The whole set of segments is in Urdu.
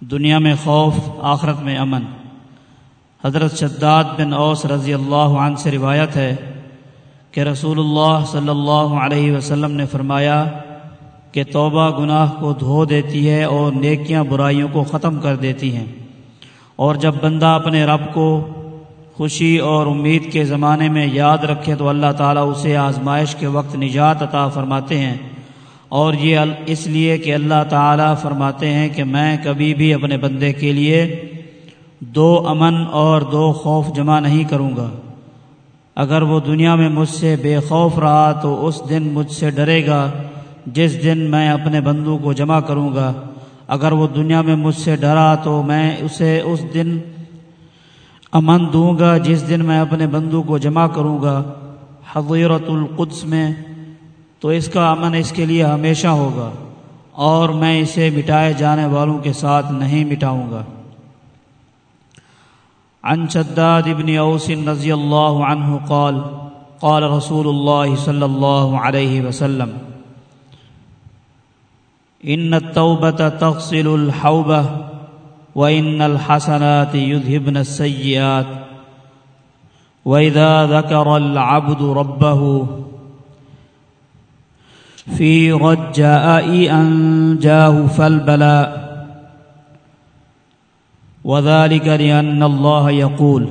دنیا میں خوف، آخرت میں امن۔ حضرت شداد بن اوس رضی اللہ عنہ سے روایت ہے کہ رسول اللہ صلی اللہ علیہ وسلم نے فرمایا کہ توبہ گناہ کو دھو دیتی ہے اور نیکیاں برائیوں کو ختم کر دیتی ہیں۔ اور جب بندہ اپنے رب کو خوشی اور امید کے زمانے میں یاد رکھے تو اللہ تعالیٰ اسے آزمائش کے وقت نجات عطا فرماتے ہیں۔ اور یہ اس لیے کہ اللہ تعالیٰ فرماتے ہیں کہ میں کبھی بھی اپنے بندے کے لیے دو امن اور دو خوف جمع نہیں کروں گا۔ اگر وہ دنیا میں مجھ سے بے خوف رہا تو اس دن مجھ سے ڈرے گا، جس دن میں اپنے بندوں کو جمع کروں گا۔ اگر وہ دنیا میں مجھ سے ڈرا تو میں اسے اس دن امن دوں گا، جس دن میں اپنے بندوں کو جمع کروں گا۔ حضیرت القدس میں تو اس کا امن اس کے لیے ہمیشہ ہوگا اور میں اسے مٹائے جانے والوں کے ساتھ نہیں مٹاؤں گا۔ عن شداد ابن اوس رضی اللہ عنہ قال قال رسول اللہ صلی اللہ علیہ وسلم، ان التوبة تغسل الحوبة وإن الحسنات يذهبن السيئات وإذا ذكر العبد ربه في رجاء أنجاه فالبلاء وذلك لأن الله يقول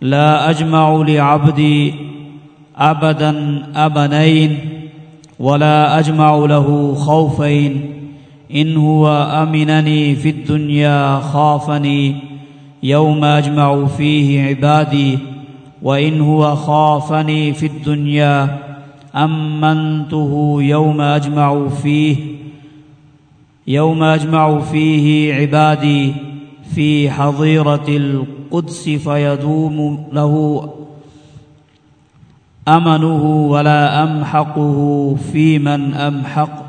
لا أجمع لعبدي أبدا أبنين ولا أجمع له خوفين. إن هو أمنني في الدنيا خافني يوم أجمع فيه عبادي. وإن هو خافني في الدنيا أمنته يوم أجمع فيه يوم أجمع فيه عبادي في حظيرة القدس فيدوم له أمنه ولا أمحقه في من أمحق